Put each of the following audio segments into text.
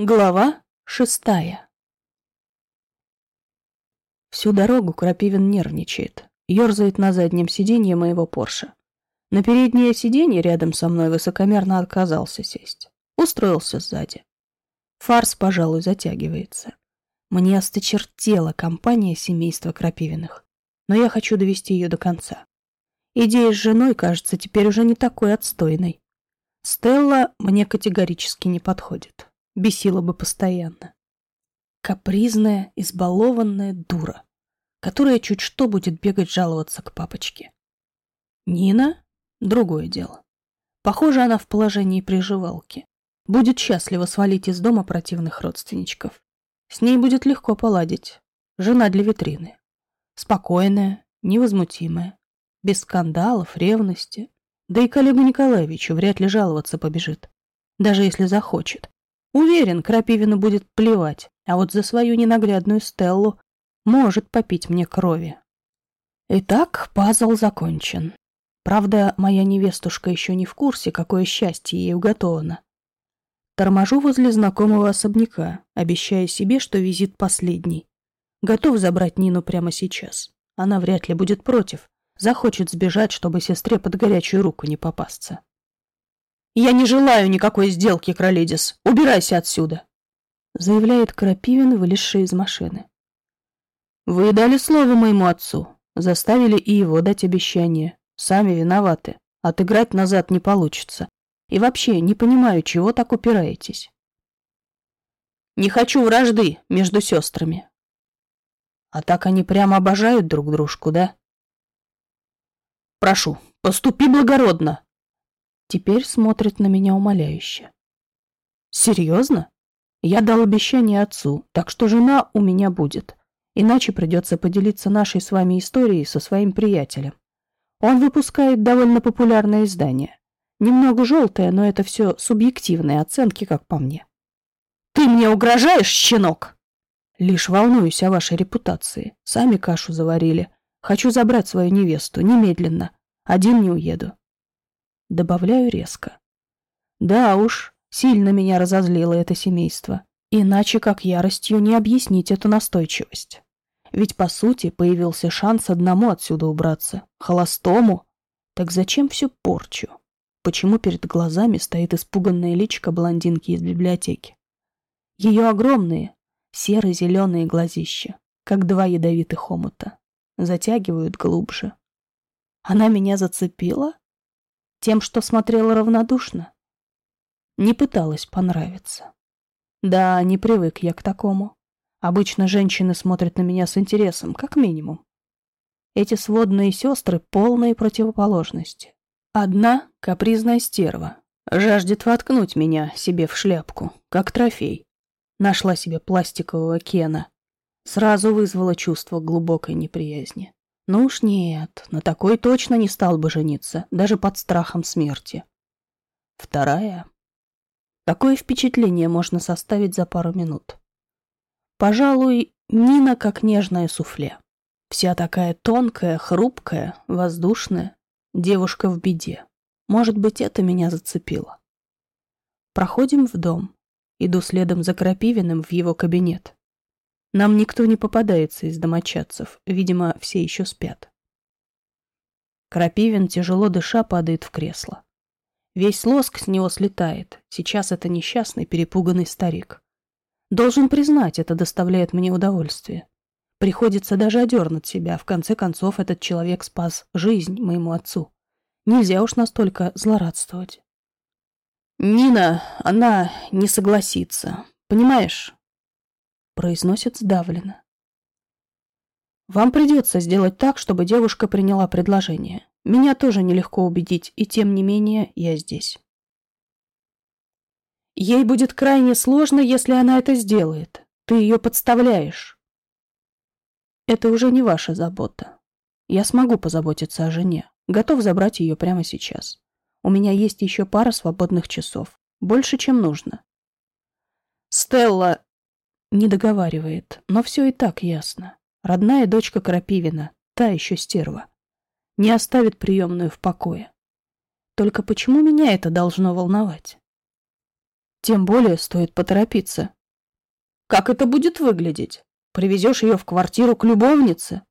Глава шестая Всю дорогу Крапивин нервничает, ерзает на заднем сиденье моего Порше. На переднее сиденье рядом со мной высокомерно отказался сесть. Устроился сзади. Фарс, пожалуй, затягивается. Мне осточертела компания семейства Крапивиных, но я хочу довести ее до конца. Идея с женой кажется теперь уже не такой отстойной. Стелла мне категорически не подходит бесила бы постоянно. Капризная, избалованная дура, которая чуть что будет бегать жаловаться к папочке. Нина — другое дело. Похоже, она в положении приживалки. Будет счастлива свалить из дома противных родственничков. С ней будет легко поладить. Жена для витрины. Спокойная, невозмутимая, без скандалов, ревности. Да и коллегу Николаевичу вряд ли жаловаться побежит, даже если захочет. Уверен, Крапивину будет плевать, а вот за свою ненаглядную Стеллу может попить мне крови. Итак, пазл закончен. Правда, моя невестушка еще не в курсе, какое счастье ей уготовано. Торможу возле знакомого особняка, обещая себе, что визит последний. Готов забрать Нину прямо сейчас. Она вряд ли будет против. Захочет сбежать, чтобы сестре под горячую руку не попасться. «Я не желаю никакой сделки, Кролидис. Убирайся отсюда!» Заявляет Крапивин, вылезший из машины. «Вы дали слово моему отцу. Заставили и его дать обещание. Сами виноваты. Отыграть назад не получится. И вообще, не понимаю, чего так упираетесь. Не хочу вражды между сестрами. А так они прямо обожают друг дружку, да? Прошу, поступи благородно, Теперь смотрит на меня умоляюще. Серьезно? Я дал обещание отцу, так что жена у меня будет. Иначе придется поделиться нашей с вами историей со своим приятелем. Он выпускает довольно популярное издание. Немного желтое, но это все субъективные оценки, как по мне. «Ты мне угрожаешь, щенок?» «Лишь волнуюсь о вашей репутации. Сами кашу заварили. Хочу забрать свою невесту, немедленно. Один не уеду. Добавляю резко. Да уж, сильно меня разозлило это семейство. Иначе как яростью не объяснить эту настойчивость. Ведь, по сути, появился шанс одному отсюда убраться. Холостому. Так зачем всю порчу? Почему перед глазами стоит испуганная личка блондинки из библиотеки? Ее огромные, серо-зеленые глазища, как два ядовитых омута, затягивают глубже. Она меня зацепила? Тем, что смотрела равнодушно? Не пыталась понравиться. Да, не привык я к такому. Обычно женщины смотрят на меня с интересом, как минимум. Эти сводные сестры — полные противоположности. Одна — капризная стерва. Жаждет воткнуть меня себе в шляпку, как трофей. Нашла себе пластикового Кена. Сразу вызвала чувство глубокой неприязни. Ну уж нет, на такой точно не стал бы жениться, даже под страхом смерти. Вторая. Какое впечатление можно составить за пару минут? Пожалуй, Нина как нежное суфле. Вся такая тонкая, хрупкая, воздушная. Девушка в беде. Может быть, это меня зацепило. Проходим в дом. Иду следом за Крапивиным в его кабинет. Нам никто не попадается из домочадцев, видимо, все еще спят. Крапивин, тяжело дыша, падает в кресло. Весь лоск с него слетает. Сейчас это несчастный, перепуганный старик. Должен признать, это доставляет мне удовольствие. Приходится даже одернуть себя. В конце концов, этот человек спас жизнь моему отцу. Нельзя уж настолько злорадствовать. Нина, она не согласится. Понимаешь? Произносит сдавленно. Вам придется сделать так, чтобы девушка приняла предложение. Меня тоже нелегко убедить, и тем не менее я здесь. Ей будет крайне сложно, если она это сделает. Ты ее подставляешь. Это уже не ваша забота. Я смогу позаботиться о жене. Готов забрать ее прямо сейчас. У меня есть еще пара свободных часов. Больше, чем нужно. Стелла, не договаривает, но все и так ясно. Родная дочка Крапивина, та еще стерва. Не оставит приемную в покое. Только почему меня это должно волновать? Тем более стоит поторопиться. Как это будет выглядеть? Привезешь ее в квартиру к любовнице?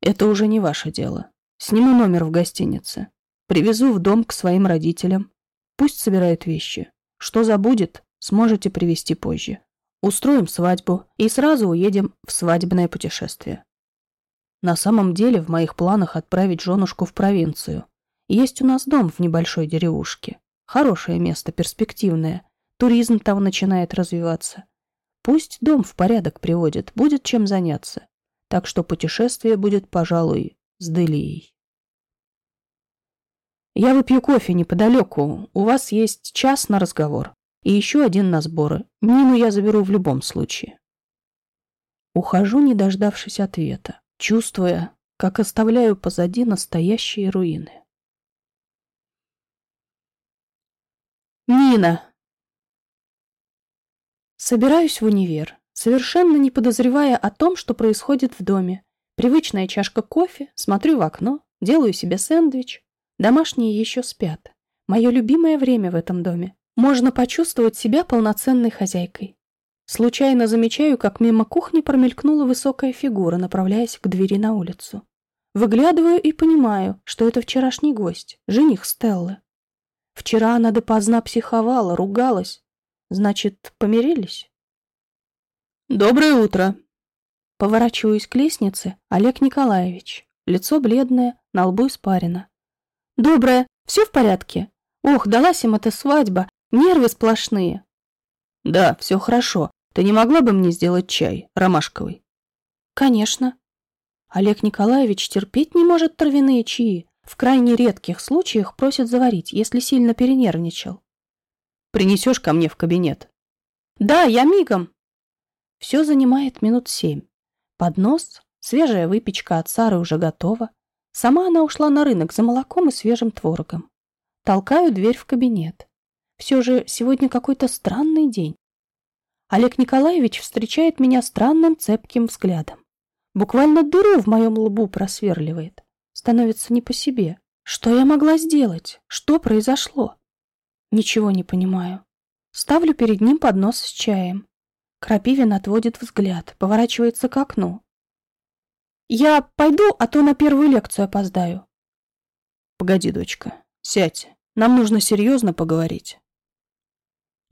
Это уже не ваше дело. Сниму номер в гостинице. Привезу в дом к своим родителям. Пусть собирают вещи. Что забудет, сможете привезти позже. Устроим свадьбу и сразу уедем в свадебное путешествие. На самом деле в моих планах отправить женушку в провинцию. Есть у нас дом в небольшой деревушке. Хорошее место, перспективное. Туризм там начинает развиваться. Пусть дом в порядок приводит, будет чем заняться. Так что путешествие будет, пожалуй, с Делией. Я выпью кофе неподалеку. У вас есть час на разговор. И еще один на сборы. Нину я заберу в любом случае. Ухожу, не дождавшись ответа чувствуя, как оставляю позади настоящие руины. Нина. Собираюсь в универ, совершенно не подозревая о том, что происходит в доме. Привычная чашка кофе, смотрю в окно, делаю себе сэндвич. Домашние еще спят. Мое любимое время в этом доме. Можно почувствовать себя полноценной хозяйкой. Случайно замечаю, как мимо кухни промелькнула высокая фигура, направляясь к двери на улицу. Выглядываю и понимаю, что это вчерашний гость, жених Стеллы. Вчера она допоздна психовала, ругалась. Значит, помирились? Доброе утро. Поворачиваюсь к лестнице. Олег Николаевич. Лицо бледное, на лбу испарено. Доброе. Все в порядке? Ох, далась им эта свадьба. Нервы сплошные. Да, все хорошо. Ты не могла бы мне сделать чай, ромашковый? Конечно. Олег Николаевич терпеть не может травяные чаи. В крайне редких случаях просит заварить, если сильно перенервничал. Принесешь ко мне в кабинет? Да, я мигом. Все занимает минут семь. Поднос, свежая выпечка от Сары уже готова. Сама она ушла на рынок за молоком и свежим творогом. Толкаю дверь в кабинет. Все же сегодня какой-то странный день. Олег Николаевич встречает меня странным цепким взглядом. Буквально дыру в моем лбу просверливает. Становится не по себе. Что я могла сделать? Что произошло? Ничего не понимаю. Ставлю перед ним поднос с чаем. Крапивин отводит взгляд, поворачивается к окну. «Я пойду, а то на первую лекцию опоздаю». «Погоди, дочка, сядь. Нам нужно серьезно поговорить».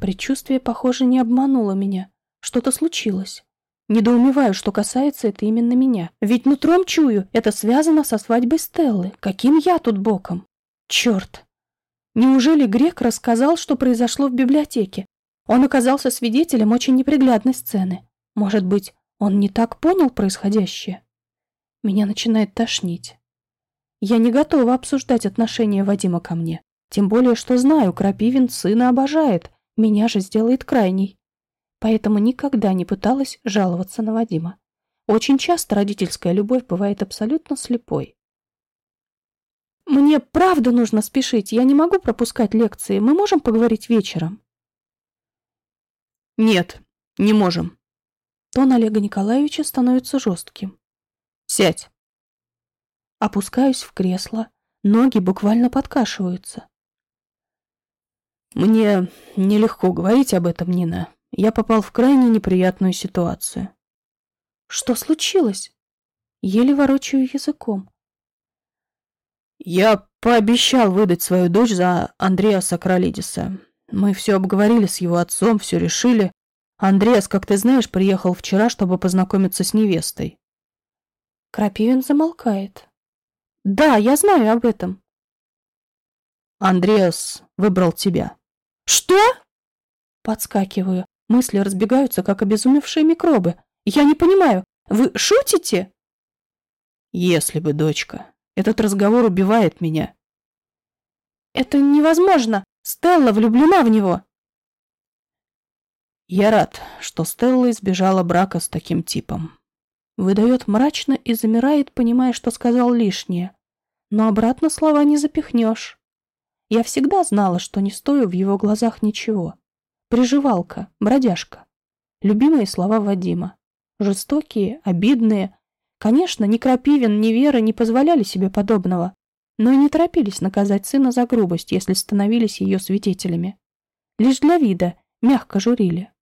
Предчувствие, похоже, не обмануло меня. Что-то случилось. Недоумеваю, что касается это именно меня. Ведь нутром чую, это связано со свадьбой Стеллы. Каким я тут боком? Черт! Неужели Грек рассказал, что произошло в библиотеке? Он оказался свидетелем очень неприглядной сцены. Может быть, он не так понял происходящее? Меня начинает тошнить. Я не готова обсуждать отношения Вадима ко мне. Тем более, что знаю, Крапивин сына обожает меня же сделает крайней. Поэтому никогда не пыталась жаловаться на Вадима. Очень часто родительская любовь бывает абсолютно слепой. «Мне правда нужно спешить, я не могу пропускать лекции. Мы можем поговорить вечером?» «Нет, не можем». Тон Олега Николаевича становится жестким. «Сядь». Опускаюсь в кресло, ноги буквально подкашиваются. Мне нелегко говорить об этом, Нина. Я попал в крайне неприятную ситуацию. Что случилось? Еле ворочаю языком. Я пообещал выдать свою дочь за Андрея Сакралидиса. Мы все обговорили с его отцом, все решили. Андреас, как ты знаешь, приехал вчера, чтобы познакомиться с невестой. Крапивин замолкает. Да, я знаю об этом. Андреас выбрал тебя. «Что?» Подскакиваю. Мысли разбегаются, как обезумевшие микробы. «Я не понимаю. Вы шутите?» «Если бы, дочка. Этот разговор убивает меня». «Это невозможно. Стелла влюблена в него». Я рад, что Стелла избежала брака с таким типом. Выдает мрачно и замирает, понимая, что сказал лишнее. Но обратно слова не запихнешь. Я всегда знала, что не стою в его глазах ничего. Приживалка, бродяжка. Любимые слова Вадима. Жестокие, обидные. Конечно, ни Крапивин, ни Вера не позволяли себе подобного, но и не торопились наказать сына за грубость, если становились ее свидетелями. Лишь для вида, мягко журили.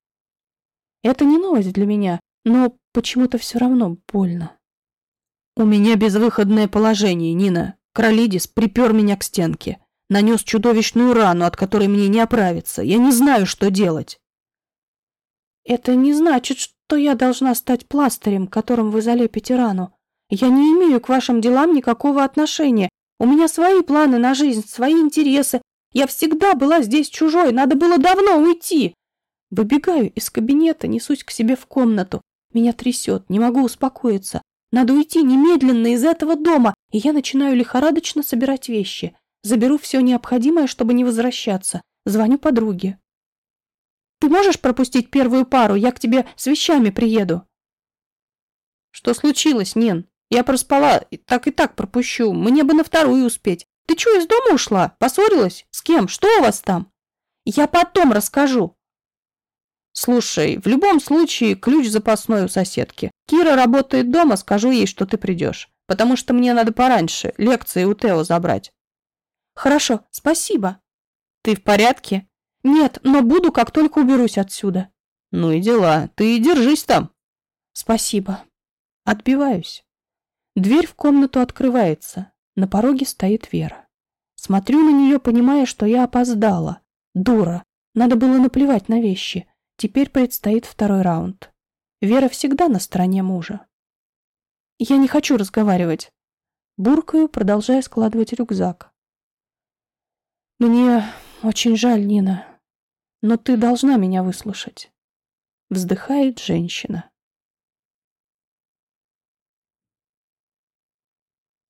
Это не новость для меня, но почему-то все равно больно. У меня безвыходное положение, Нина. Кролидис припер меня к стенке. Нанес чудовищную рану, от которой мне не оправиться. Я не знаю, что делать. Это не значит, что я должна стать пластырем, которым вы залепите рану. Я не имею к вашим делам никакого отношения. У меня свои планы на жизнь, свои интересы. Я всегда была здесь чужой, надо было давно уйти. Выбегаю из кабинета, несусь к себе в комнату. Меня трясет, не могу успокоиться. Надо уйти немедленно из этого дома, и я начинаю лихорадочно собирать вещи. Заберу все необходимое, чтобы не возвращаться. Звоню подруге. «Ты можешь пропустить первую пару? Я к тебе с вещами приеду». «Что случилось, Нин? Я проспала, так и так пропущу. Мне бы на вторую успеть. Ты что, из дома ушла? Поссорилась? С кем? Что у вас там?» «Я потом расскажу». Слушай, в любом случае ключ запасной у соседки. Кира работает дома, скажу ей, что ты придешь. Потому что мне надо пораньше лекции у Тео забрать. Хорошо, спасибо. Ты в порядке? Нет, но буду, как только уберусь отсюда. Ну и дела. Ты держись там. Спасибо. Отбиваюсь. Дверь в комнату открывается. На пороге стоит Вера. Смотрю на нее, понимая, что я опоздала. Дура. Надо было наплевать на вещи. Теперь предстоит второй раунд. Вера всегда на стороне мужа. Я не хочу разговаривать. Буркаю, продолжая складывать рюкзак. Мне очень жаль, Нина, но ты должна меня выслушать. Вздыхает женщина.